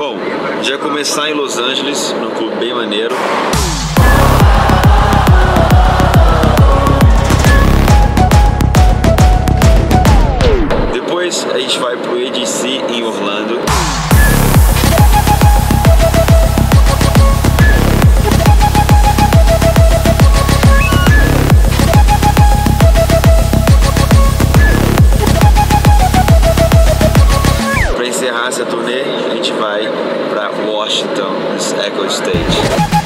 Bom, já começar em Los Angeles, num clube bem maneiro. Depois a gente vai pro ADC em Orlando. encerrar essa turnê, a gente vai para Washington, Echo State.